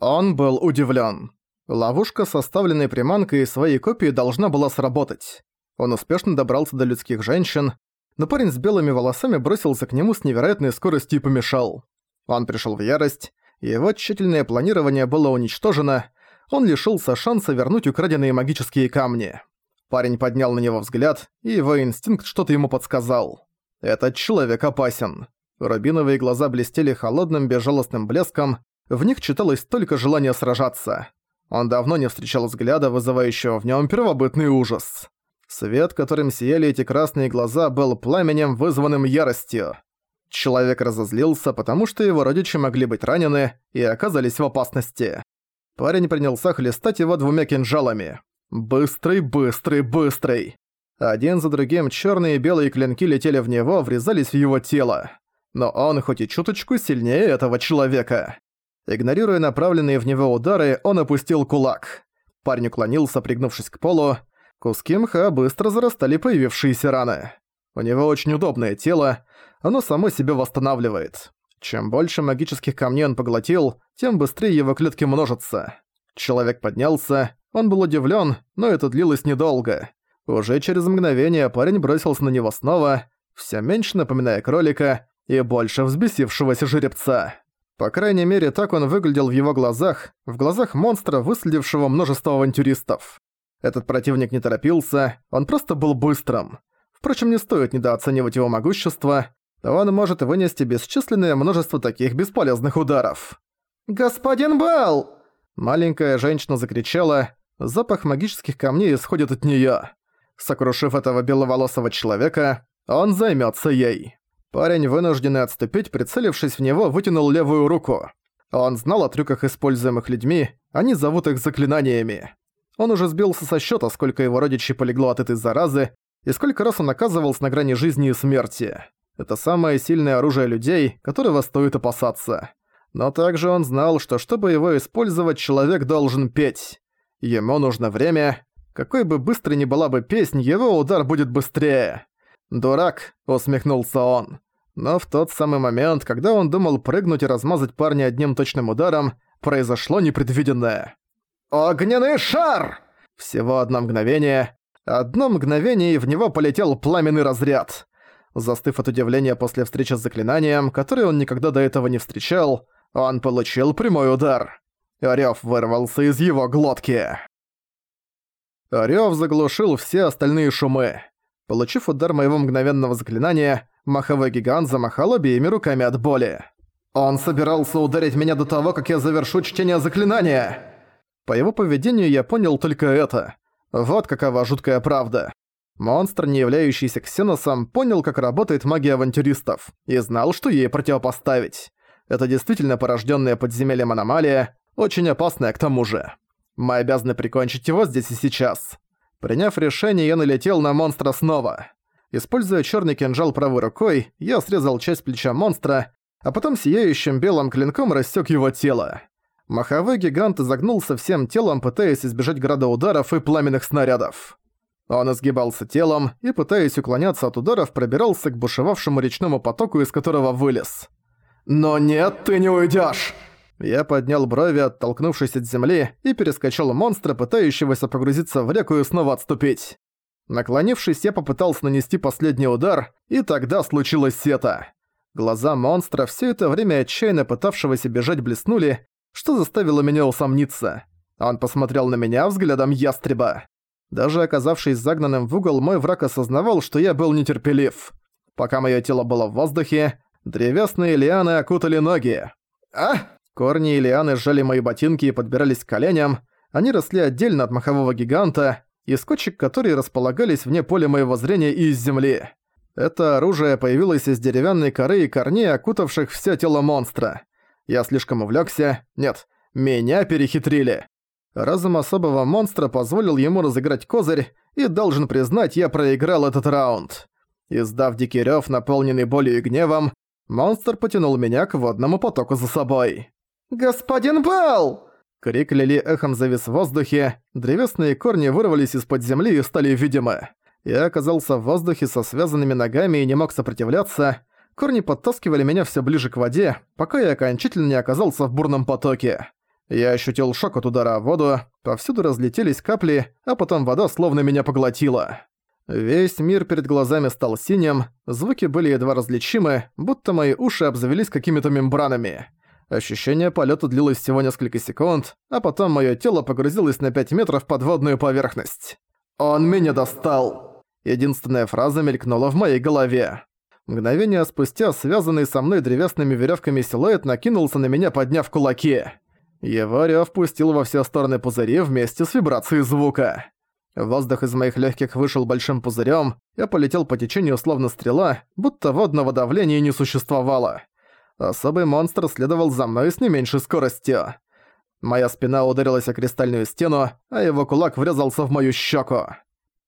Он был удивлен. Ловушка, составленная приманкой из своей копии, должна была сработать. Он успешно добрался до людских женщин, но парень с белыми волосами бросился к нему с невероятной скоростью и помешал. Он пришел в ярость, и его тщательное планирование было уничтожено, он лишился шанса вернуть украденные магические камни. Парень поднял на него взгляд, и его инстинкт что-то ему подсказал. Этот человек опасен. Рубиновые глаза блестели холодным безжалостным блеском, в них читалось только желание сражаться. Он давно не встречал взгляда, вызывающего в нем первобытный ужас. Свет, которым сияли эти красные глаза, был пламенем, вызванным яростью. Человек разозлился, потому что его родичи могли быть ранены и оказались в опасности. Парень принялся хлестать его двумя кинжалами. Быстрый, быстрый, быстрый. Один за другим черные и белые клинки летели в него, врезались в его тело. Но он хоть и чуточку сильнее этого человека. Игнорируя направленные в него удары, он опустил кулак. Парень уклонился, пригнувшись к полу. Куски мха быстро зарастали появившиеся раны. У него очень удобное тело, оно само себя восстанавливает. Чем больше магических камней он поглотил, тем быстрее его клетки множатся. Человек поднялся, он был удивлен, но это длилось недолго. Уже через мгновение парень бросился на него снова, все меньше напоминая кролика и больше взбесившегося жеребца. По крайней мере, так он выглядел в его глазах, в глазах монстра, выследившего множество авантюристов. Этот противник не торопился, он просто был быстрым. Впрочем, не стоит недооценивать его могущество, он может вынести бесчисленное множество таких бесполезных ударов. «Господин Белл!» Маленькая женщина закричала, запах магических камней исходит от неё. Сокрушив этого беловолосого человека, он займётся ей. Парень, вынужденный отступить, прицелившись в него, вытянул левую руку. Он знал о трюках, используемых людьми, они зовут их заклинаниями. Он уже сбился со счета, сколько его родичей полегло от этой заразы, и сколько раз он оказывался на грани жизни и смерти. Это самое сильное оружие людей, которого стоит опасаться. Но также он знал, что чтобы его использовать, человек должен петь. Ему нужно время. Какой бы быстрой ни была бы песнь, его удар будет быстрее. «Дурак», — усмехнулся он. Но в тот самый момент, когда он думал прыгнуть и размазать парня одним точным ударом, произошло непредвиденное. «Огненный шар!» Всего одно мгновение. Одно мгновение, и в него полетел пламенный разряд. Застыв от удивления после встречи с заклинанием, которое он никогда до этого не встречал, он получил прямой удар. Рёв вырвался из его глотки. Рёв заглушил все остальные шумы. Получив удар моего мгновенного заклинания, маховой гигант замахал обеими руками от боли. «Он собирался ударить меня до того, как я завершу чтение заклинания!» По его поведению я понял только это. Вот какова жуткая правда. Монстр, не являющийся ксеносом, понял, как работает магия авантюристов, и знал, что ей противопоставить. Это действительно порожденная подземельем аномалия, очень опасная к тому же. Мы обязаны прикончить его здесь и сейчас. Приняв решение, я налетел на монстра снова. Используя черный кинжал правой рукой, я срезал часть плеча монстра, а потом сияющим белым клинком рассек его тело. Маховой гигант изогнулся всем телом, пытаясь избежать града ударов и пламенных снарядов. Он изгибался телом и, пытаясь уклоняться от ударов, пробирался к бушевавшему речному потоку, из которого вылез. «Но нет, ты не уйдёшь!» Я поднял брови, оттолкнувшись от земли, и перескочил монстра, пытающегося погрузиться в реку и снова отступить. Наклонившись, я попытался нанести последний удар, и тогда случилось это. Глаза монстра, все это время отчаянно пытавшегося бежать, блеснули, что заставило меня усомниться. Он посмотрел на меня взглядом ястреба. Даже оказавшись загнанным в угол, мой враг осознавал, что я был нетерпелив. Пока моё тело было в воздухе, древесные лианы окутали ноги. А! Корни и лианы сжали мои ботинки и подбирались к коленям. Они росли отдельно от махового гиганта, из кочек которые располагались вне поля моего зрения и из земли. Это оружие появилось из деревянной коры и корней, окутавших всё тело монстра. Я слишком увлёкся. Нет, меня перехитрили. Разум особого монстра позволил ему разыграть козырь, и, должен признать, я проиграл этот раунд. Издав дикий рёв, наполненный болью и гневом, монстр потянул меня к водному потоку за собой. «Господин Белл!» Крик Лили эхом завис в воздухе, древесные корни вырвались из-под земли и стали видимы. Я оказался в воздухе со связанными ногами и не мог сопротивляться. Корни подтаскивали меня все ближе к воде, пока я окончательно не оказался в бурном потоке. Я ощутил шок от удара о воду, повсюду разлетелись капли, а потом вода словно меня поглотила. Весь мир перед глазами стал синим, звуки были едва различимы, будто мои уши обзавелись какими-то мембранами. Ощущение полета длилось всего несколько секунд, а потом мое тело погрузилось на 5 метров в подводную поверхность. «Он меня достал!» Единственная фраза мелькнула в моей голове. Мгновение спустя связанный со мной древесными веревками силуэт накинулся на меня, подняв кулаки. Его рёв пустил во все стороны пузыри вместе с вибрацией звука. Воздух из моих легких вышел большим пузырем, я полетел по течению словно стрела, будто водного давления не существовало. Особый монстр следовал за мной с не меньшей скоростью. Моя спина ударилась о кристальную стену, а его кулак врезался в мою щеку.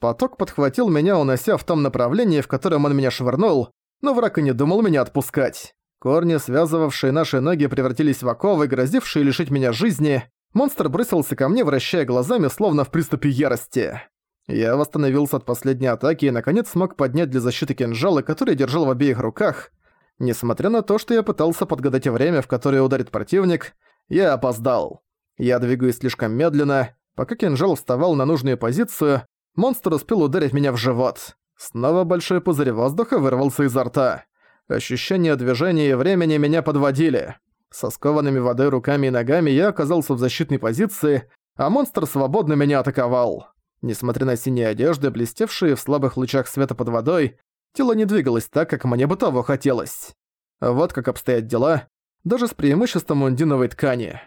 Поток подхватил меня, унося в том направлении, в котором он меня швырнул, но враг и не думал меня отпускать. Корни, связывавшие наши ноги, превратились в оковы, грозившие лишить меня жизни. Монстр бросился ко мне, вращая глазами, словно в приступе ярости. Я восстановился от последней атаки и наконец смог поднять для защиты кинжалы, которые держал в обеих руках. Несмотря на то, что я пытался подгадать время, в которое ударит противник, я опоздал. Я двигаюсь слишком медленно. Пока кинжал вставал на нужную позицию, монстр успел ударить меня в живот. Снова большой пузырь воздуха вырвался изо рта. Ощущения движения и времени меня подводили. Со скованными водой руками и ногами я оказался в защитной позиции, а монстр свободно меня атаковал. Несмотря на синие одежды, блестевшие в слабых лучах света под водой, тело не двигалось так, как мне бы того хотелось. Вот как обстоят дела, даже с преимуществом мундиновой ткани.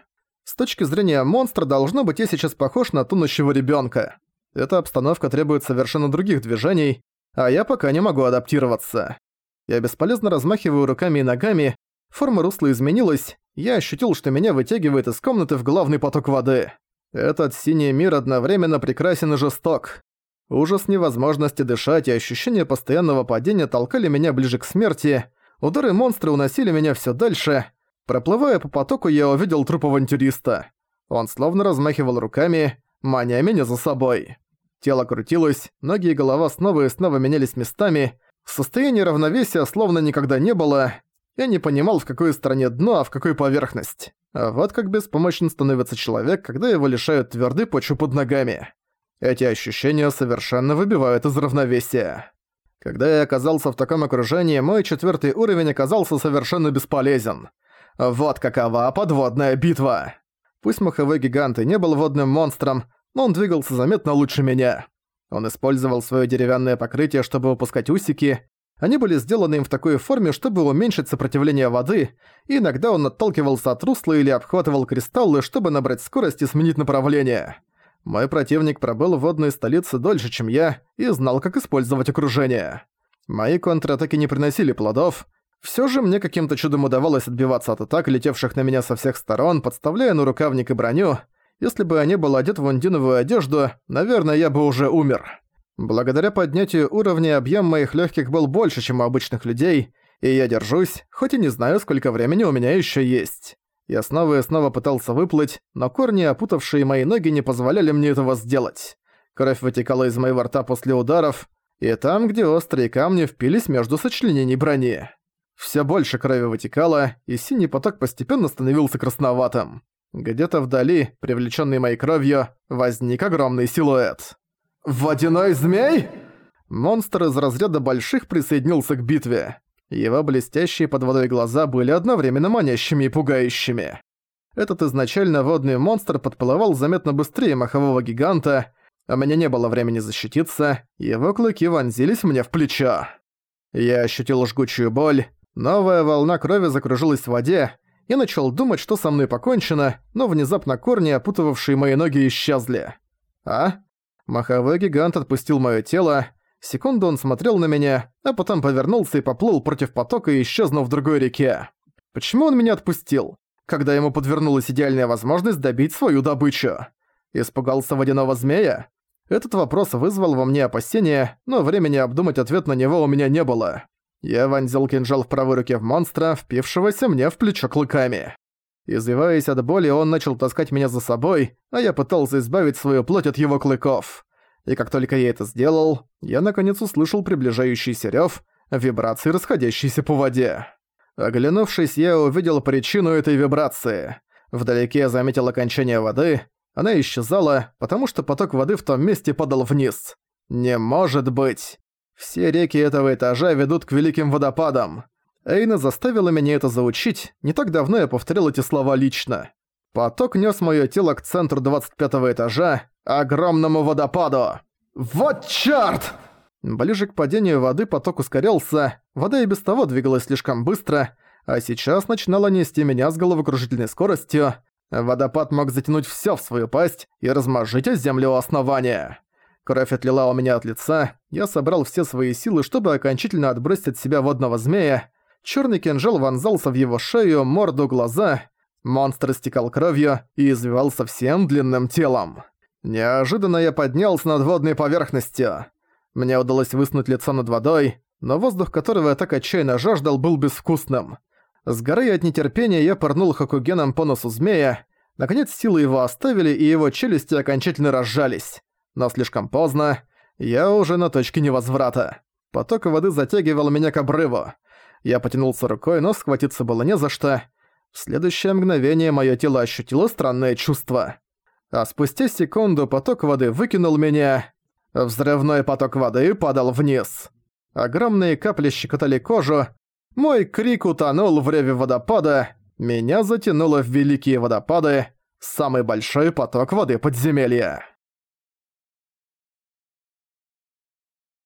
С точки зрения монстра, должно быть, я сейчас похож на тонущего ребенка. Эта обстановка требует совершенно других движений, а я пока не могу адаптироваться. Я бесполезно размахиваю руками и ногами, Форма русла изменилась, я ощутил, что меня вытягивает из комнаты в главный поток воды. Этот синий мир одновременно прекрасен и жесток. Ужас невозможности дышать и ощущение постоянного падения толкали меня ближе к смерти, удары монстра уносили меня все дальше. Проплывая по потоку, я увидел труп авантюриста. Он словно размахивал руками, маня меня за собой. Тело крутилось, ноги и голова снова и снова менялись местами, состояние равновесия словно никогда не было, я не понимал, в какой стороне дно, а в какой поверхность. А вот как беспомощен становится человек, когда его лишают твердой почвы под ногами. Эти ощущения совершенно выбивают из равновесия. Когда я оказался в таком окружении, мой четвертый уровень оказался совершенно бесполезен. Вот какова подводная битва. Пусть маховой гигант и не был водным монстром, но он двигался заметно лучше меня. Он использовал свое деревянное покрытие, чтобы выпускать усики, они были сделаны им в такой форме, чтобы уменьшить сопротивление воды, и иногда он отталкивался от русла или обхватывал кристаллы, чтобы набрать скорость и сменить направление. Мой противник пробыл в водной столице дольше, чем я, и знал, как использовать окружение. Мои контратаки не приносили плодов. Всё же мне каким-то чудом удавалось отбиваться от атак, летевших на меня со всех сторон, подставляя на рукавник и броню. Если бы я не был одет в андиновую одежду, наверное, я бы уже умер. Благодаря поднятию уровня объем моих легких был больше, чем у обычных людей, и я держусь, хоть и не знаю, сколько времени у меня еще есть. Я снова и снова пытался выплыть, но корни, опутавшие мои ноги, не позволяли мне этого сделать. Кровь вытекала из моего рта после ударов, и там, где острые камни впились между сочленений брони. Все больше крови вытекало, и синий поток постепенно становился красноватым. Где-то вдали, привлеченный моей кровью, возник огромный силуэт. «Водяной змей?» Монстр из разряда больших присоединился к битве. Его блестящие под водой глаза были одновременно манящими и пугающими. Этот изначально водный монстр подплывал заметно быстрее махового гиганта, а меня не было времени защититься, его клыки вонзились мне в плечо. Я ощутил жгучую боль, новая волна крови закружилась в воде, и начал думать, что со мной покончено, но внезапно корни, опутывавшие мои ноги, исчезли. А? Маховой гигант отпустил моё тело. Секунду он смотрел на меня, а потом повернулся и поплыл против потока и исчезнул в другой реке. Почему он меня отпустил? Когда ему подвернулась идеальная возможность добить свою добычу. Испугался водяного змея? Этот вопрос вызвал во мне опасения, но времени обдумать ответ на него у меня не было. Я вонзил кинжал в правой руке в монстра, впившегося мне в плечо клыками. Извиваясь от боли, он начал таскать меня за собой, а я пытался избавить свою плоть от его клыков. И как только я это сделал, я наконец услышал приближающийся рёв, вибрации, расходящиеся по воде. Оглянувшись, я увидел причину этой вибрации. Вдалеке я заметил окончание воды. Она исчезала, потому что поток воды в том месте падал вниз. Не может быть. Все реки этого этажа ведут к великим водопадам. Эйна заставила меня это заучить, не так давно я повторил эти слова лично. Поток нес моё тело к центру 25 этажа, огромному водопаду. Вот чёрт! Ближе к падению воды поток ускорялся, вода и без того двигалась слишком быстро, а сейчас начинала нести меня с головокружительной скоростью. Водопад мог затянуть всё в свою пасть и размажить о землю основания. Кровь отлила у меня от лица, я собрал все свои силы, чтобы окончательно отбросить от себя водного змея. Чёрный кинжал вонзался в его шею, морду, глаза. Монстр истекал кровью и извивался всем длинным телом. Неожиданно я поднялся над водной поверхностью. Мне удалось высунуть лицо над водой, но воздух, которого я так отчаянно жаждал, был безвкусным. Сгорая от нетерпения, я пырнул Хакугеном по носу змея. Наконец силы его оставили, и его челюсти окончательно разжались. Но слишком поздно. Я уже на точке невозврата. Поток воды затягивал меня к обрыву. Я потянулся рукой, но схватиться было не за что. В следующее мгновение моё тело ощутило странное чувство. А спустя секунду поток воды выкинул меня. Взрывной поток воды падал вниз. Огромные капли щекотали кожу. Мой крик утонул в реве водопада. Меня затянуло в великие водопады. Самый большой поток воды подземелья.